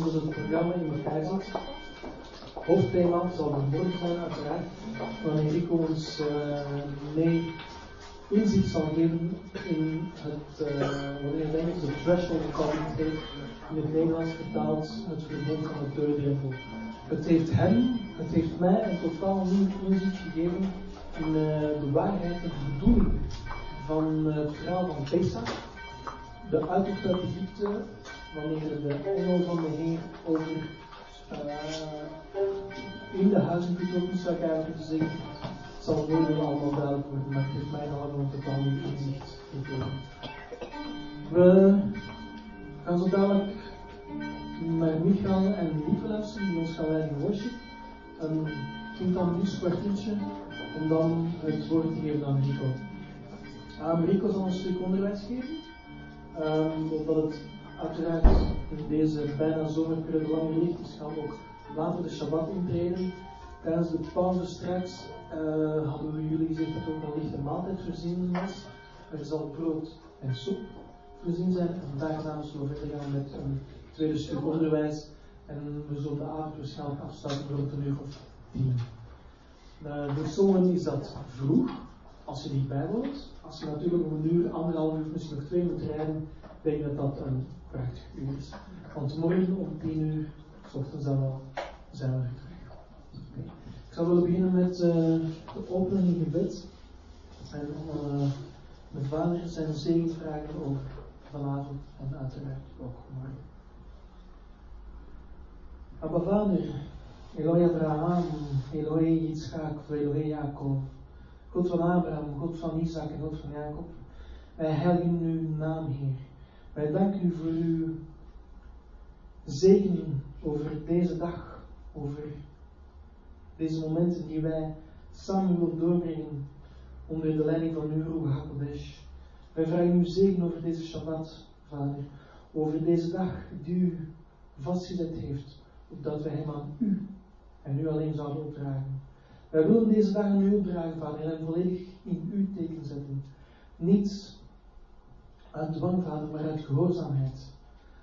hoe het programma in elkaar zit. Hoofdthema zal morgen zijn, uiteraard, wanneer ik ons uh, mee inzicht zal geven in het, uh, wanneer ik de threshold in het Nederlands vertaald, het verbond van de deurdrempel. Het heeft hem, het heeft mij een totaal nieuw inzicht gegeven in uh, de waarheid en de bedoeling van het verhaal van Pesach, de uittocht uit Egypte, wanneer de engel van de Heer over uh, in de huizen getrokken zou ik eigenlijk zeggen, het zal nooit allemaal duidelijk worden, maar het heeft mij een totaal nieuw inzicht. We gaan zo dadelijk naar Michael en Lieve luisteren, die ons gaan leiden worship. Een tiental minuutjes, kwartiertje, en dan het woord geven aan Rico. Um, Rico zal een stuk onderwijs geven, um, omdat het uiteraard deze bijna zomerperiode lang licht is, gaan ook later de Shabbat intreden. Tijdens de pauze straks uh, hadden we jullie gezegd dat er ook een lichte maaltijd voorzien was. Er zal brood en soep voorzien zijn. Vandaag gaan we verder gaan met een tweede stuk onderwijs. En we zullen de avond waarschijnlijk afsluiten rond een uur of tien. Uh, voor sommigen is dat vroeg, als je dichtbij woont. Als je natuurlijk om een uur, anderhalf uur, misschien nog twee moet rijden, denk ik dat dat een prachtig uur. Want morgen om tien uur, s ochtends dan wel, zijn we weer terug. Ik zal willen beginnen met uh, de opening in gebed. En uh, mijn vader zijn zegen vragen over vanavond en uiteraard ook morgen. Abba Vader, Eloi Abraham, Eloi Yitzchak, Eloi Jacob, God van Abraham, God van Isaac en God van Jacob, wij heiligen uw naam, Heer. Wij danken u voor uw zegen over deze dag, over deze momenten die wij samen willen doorbrengen onder de leiding van uw Ruach HaKodesh. Wij vragen uw zegen over deze Shabbat, Vader, over deze dag die u vastgezet heeft, opdat wij hem aan u en u alleen zouden opdragen. Wij willen deze dag aan u opdragen, Vader, en volledig in uw teken zetten. Niet uit dwang, Vader, maar uit gehoorzaamheid.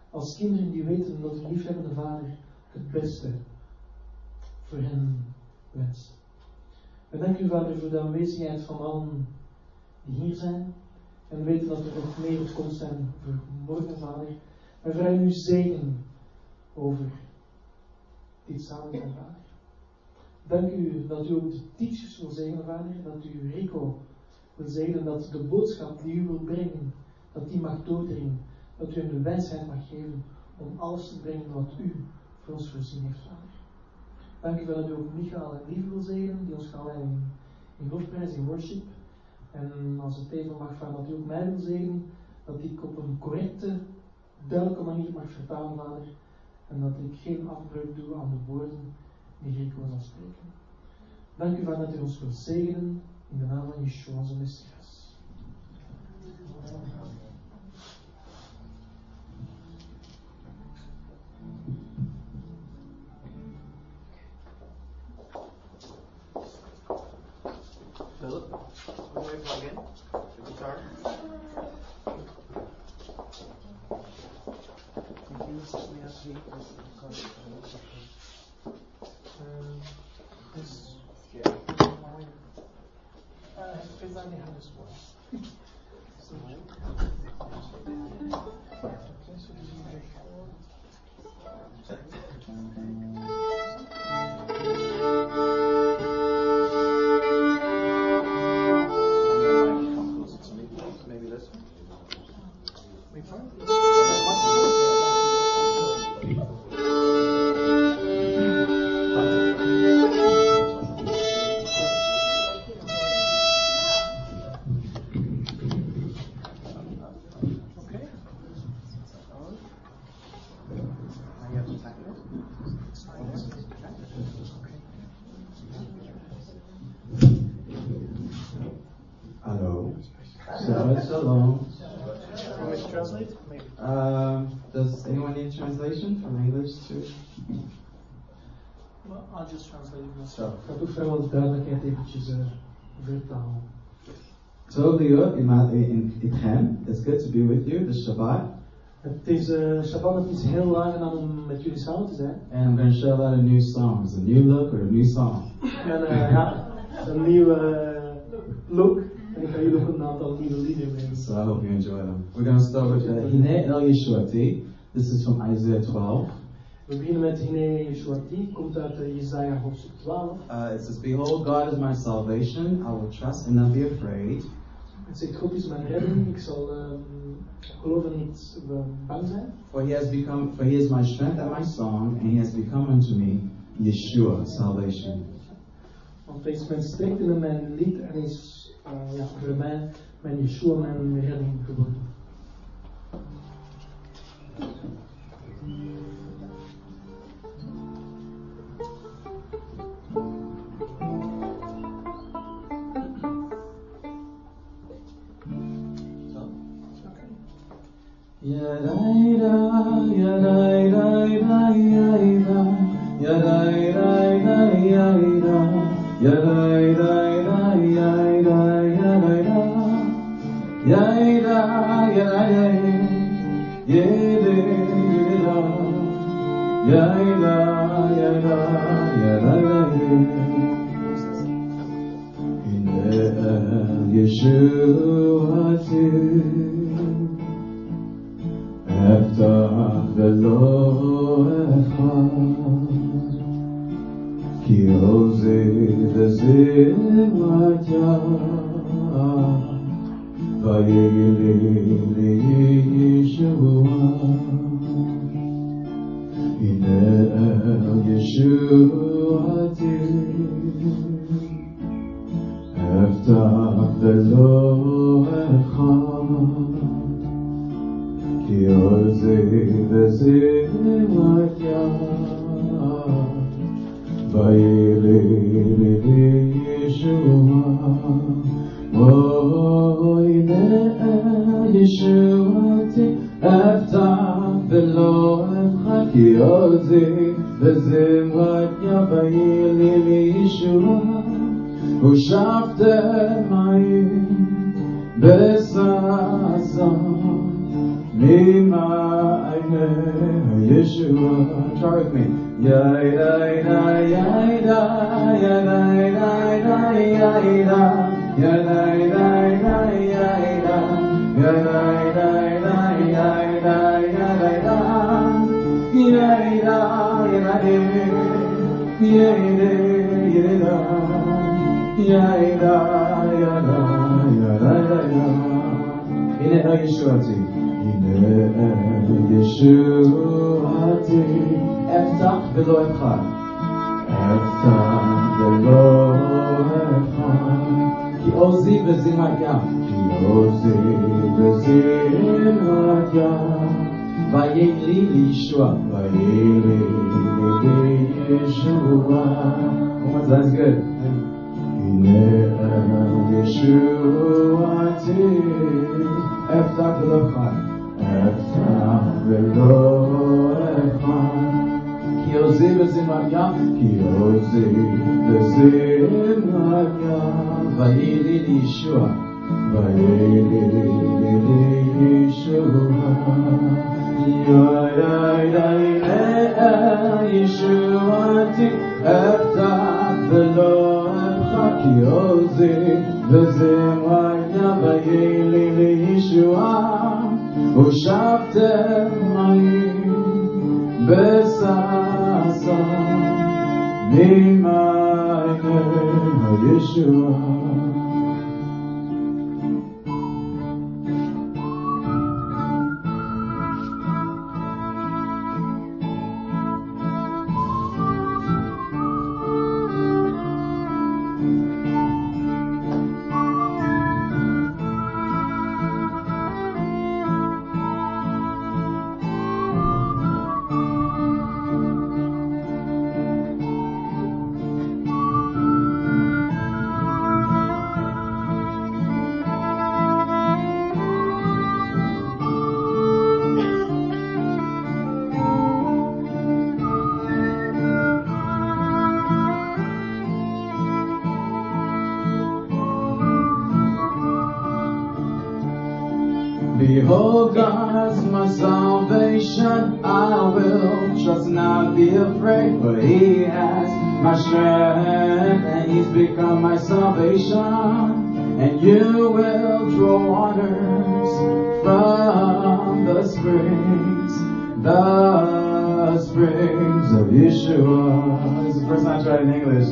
Als kinderen die weten dat hun liefhebbende Vader het beste voor hen wenst. We danken u, Vader, voor de aanwezigheid van allen die hier zijn. En weten dat er nog meer komt zijn voor morgen, Vader. We vragen u zegen over dit samen zijn, Vader. Dank u dat u ook de teachers wil zegenen, Vader. Dat u Rico wil zegenen dat de boodschap die u wilt brengen, dat die mag doordringen. Dat u hem de wijsheid mag geven om alles te brengen wat u voor ons voorzien heeft, Vader. Dank u wel dat u ook Michael en Lieve wil zegenen, die ons gaan leiden in lofprijs, in worship. En als het even mag van dat u ook mij wil zegenen, dat ik op een correcte, duidelijke manier mag vertalen, Vader. En dat ik geen afbreuk doe aan de woorden die Rico zal spreken. Dank u Vader dat u ons wilt zegenen in de naam van Yeshua, onze Messias. When we plug in the guitar. Um, this, Yeah. uh, is only how this works. just translating myself. So. Dat hoeft wel als duidelijkheid eventjes uh, vertalen. Tovio in Itchem. It's good to be with you. this Shabbat. Het is uh, Shabbat, het is heel aangenaam om met jullie samen te zijn. And I'm going to share out a new song. It's a new look or a new song. en uh, ja, een nieuwe look. En ik ga jullie een aantal nieuwe brengen. So I hope you enjoy them. We're going to start with Hine El Yeshua This is from Isaiah 12. Uh, Jezaja hoofdstuk 12. It says, Behold, God is my salvation. I will trust and not be afraid. Het zegt, God is mijn redding, ik zal geloven niet bang zijn. For he has become, for he is my strength and my song, and he has become unto me Yeshua, salvation. Want hij is mijn sterkte en mijn lied en is ja, voor mij mijn Yeshua, mijn redding geworden. ידידי lift the lower heart. Diyoruz Yine er Yeshuvati Yine er Yeshuvati Eftah velo efkar Eftah velo Ozi Bezimaka. Ozi Bezimaka. Vayeli Lishua. Vayeli Yeshua. Comment ça se fait? Yeshua ti Eftach Elochai Eftach Elochai Ki Ozi Bezimaka Ki Ozi Yeshua, Vayel Yeshua, Yayayay. Oh, God's my salvation. I will trust not be afraid, for He has my strength, and He's become my salvation. And you will draw waters from the springs, the springs of Yeshua. This is the first time I tried in English.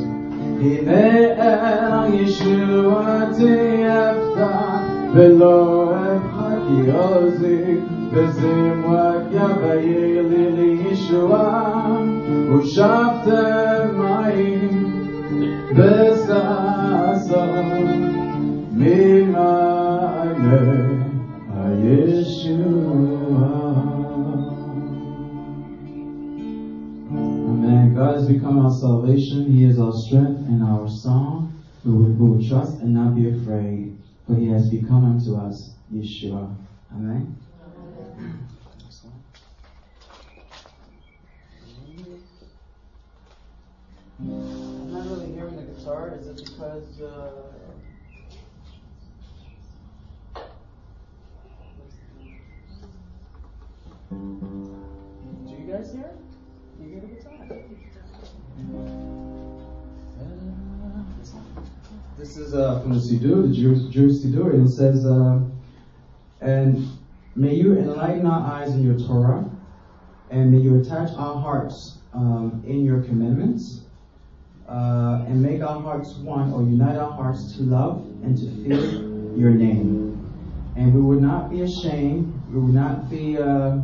הנה אל ישוע תהפתה ולא אבחר כי עוזי בזמרת יביא לי לישועה ושפתם מים בששון ממעייני הישועה Amen. God has become our salvation. He is our strength and our song. We will, we will trust and not be afraid, for He has become unto us Yeshua. Amen. I'm not really hearing the guitar. Is it because uh, do you guys hear? you hear the guitar? This is uh, from the Siddur, the Jewish, Jewish Siddur, and it says, uh, And may you enlighten our eyes in your Torah, and may you attach our hearts um, in your commandments, uh, and make our hearts one, or unite our hearts to love and to fear your name. And we would not be ashamed, we would not be, uh,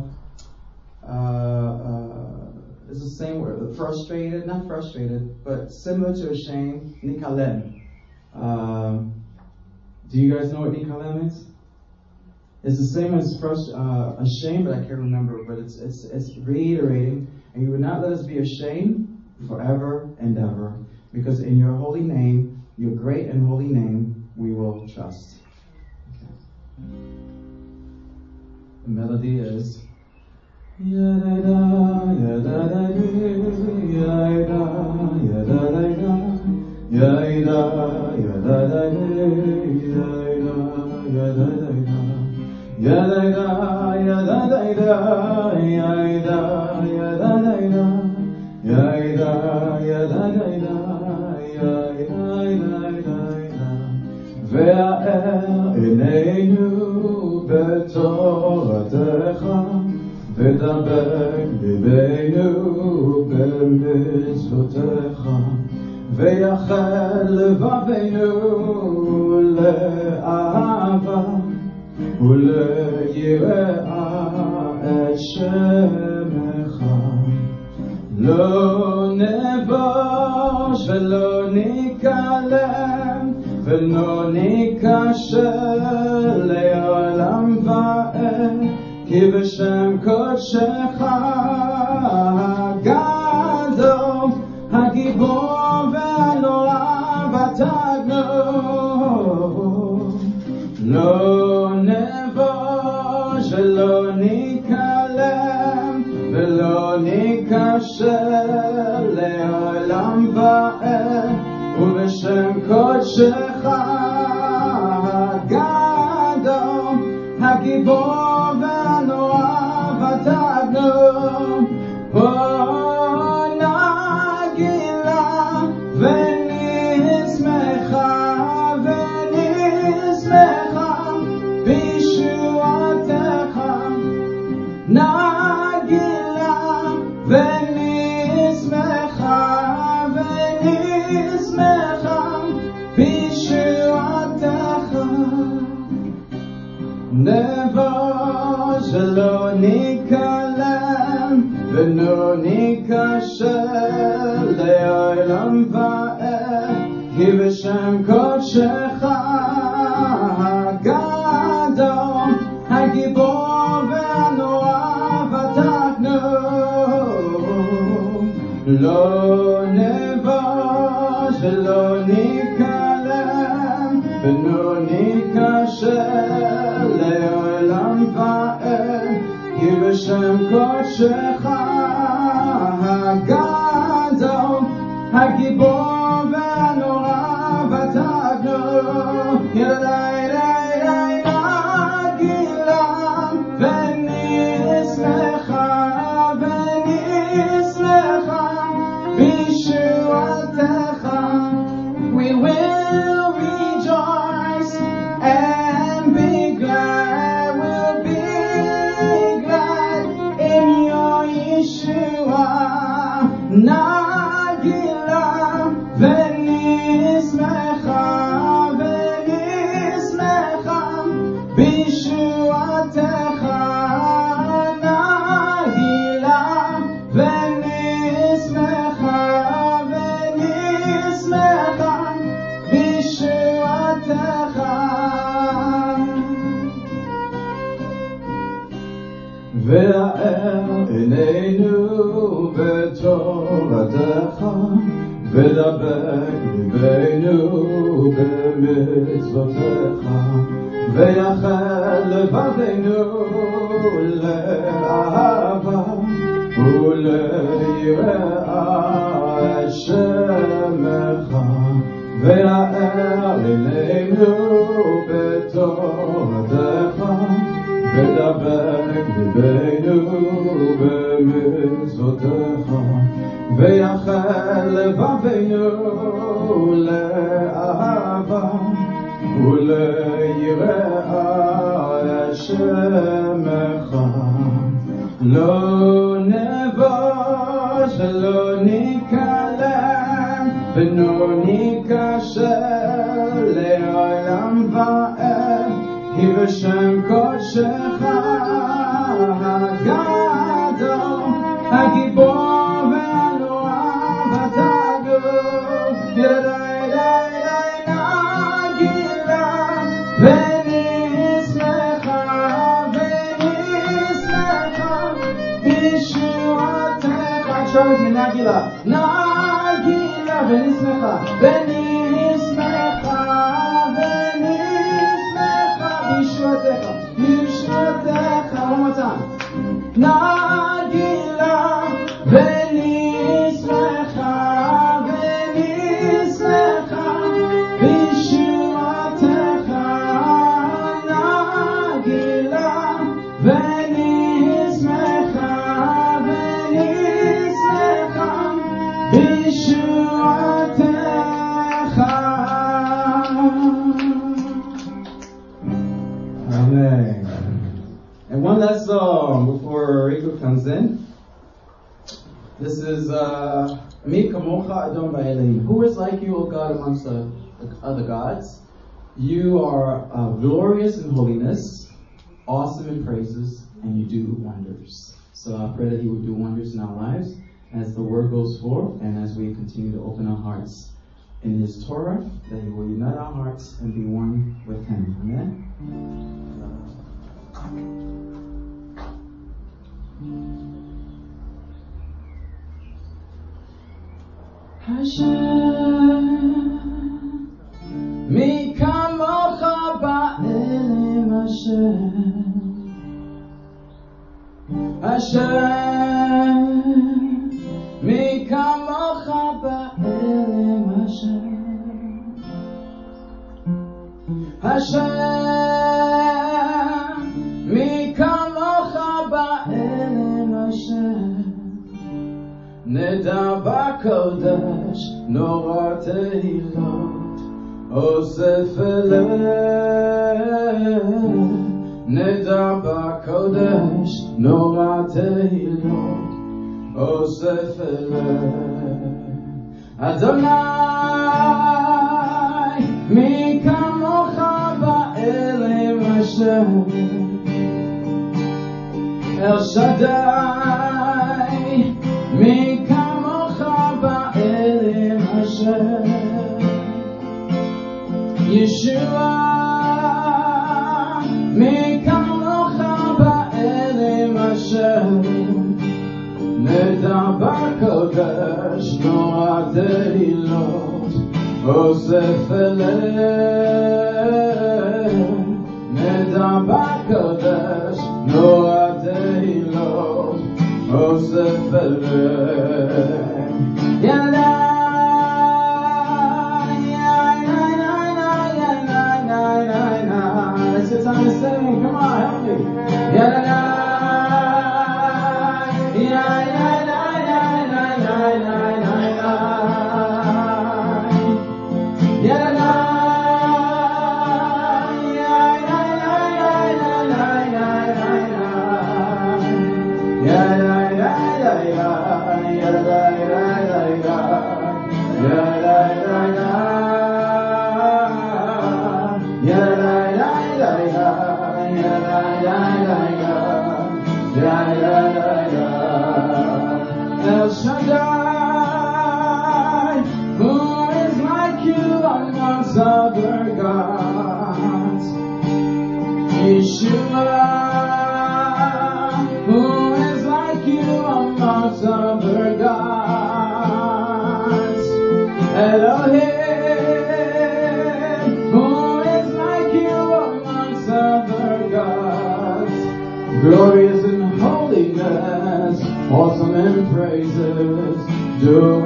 uh, uh, it's the same word, frustrated, not frustrated, but similar to ashamed, nikalem. Um, do you guys know what nikalem is? It's the same as frust- uh, ashamed, but I can't remember. But it's it's it's reiterating, and you would not let us be ashamed forever and ever, because in your holy name, your great and holy name, we will trust. Okay. The melody is. Ya-da-da, ya-da-da-da, ya-da, ya-da-da-da, ודבק ליבנו במצוותיך, ויחל לבבינו לאהבה. וליראה את שמך. לא נבוש ולא ניכלם ולא ניכשל לעולם ועד כי בשם קודשך I know. But שלא נבוא, שלא נתקלם, ולא ניכשל לעולם ועד, כי בשם קודשך וליראה שמך. והאר עינינו בתורתך, ודבק ליבנו במצוותיך, ויחל לבבינו לאהבה This is uh, Mi Adon. Who is like you, O God, amongst the, the other gods? You are uh, glorious in holiness, awesome in praises, and you do wonders. So I pray that He will do wonders in our lives as the word goes forth and as we continue to open our hearts in His Torah, that He will unite our hearts and be one with Him. Amen. Hashem, מי כמוך באלם השם. השם, מי כמוך באלם השם. השם, מי כמוך באלם השם. נדע בקודש נורא תהילות, אוסף אליהם. נדע בקודש נורא תהילות, אוסף אליהם. אדוני, מי כמוך באלם השם. אל שדי, ישוע, מי כמוך באלם השם. נדע בקודש נורא תהילות, אוסף אליהם. נדע בקודש נורא תהילות, אוסף אליהם. do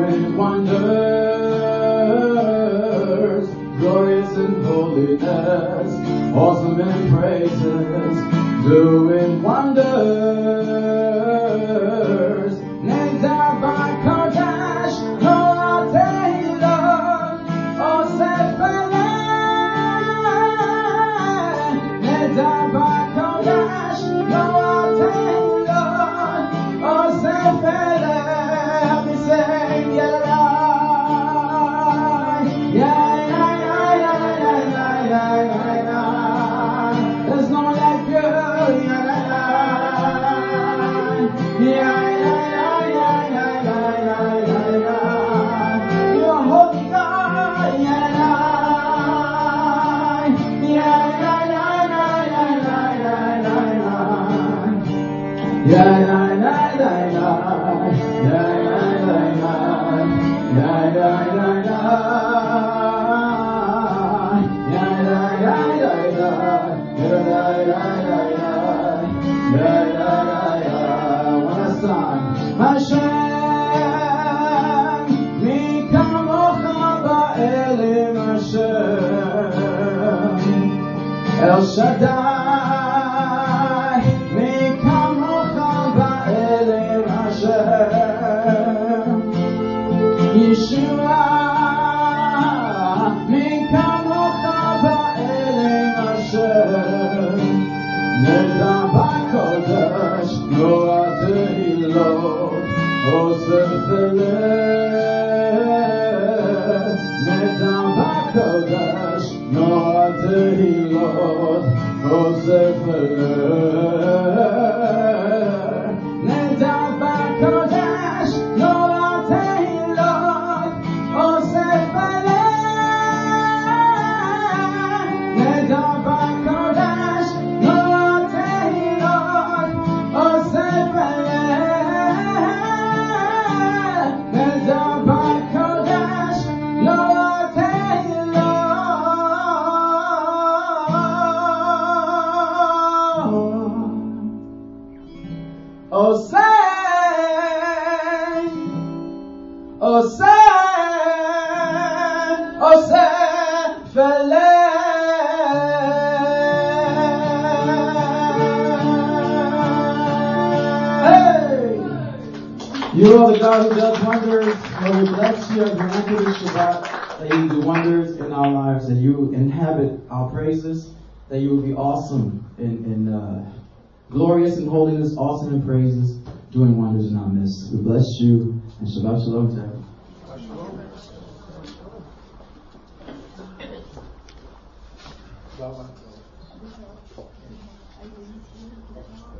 shut down. love. فلا hey! You are the God who does wonders. Lord, we bless you and miraculous Shabbat that you do wonders in our lives, that you inhabit our praises, that you will be awesome and, and uh, glorious in holiness, awesome in praises, doing wonders in our midst. We bless you and Shabbat Shalom to everyone.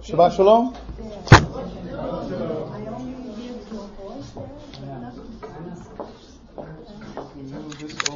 שבת שלום.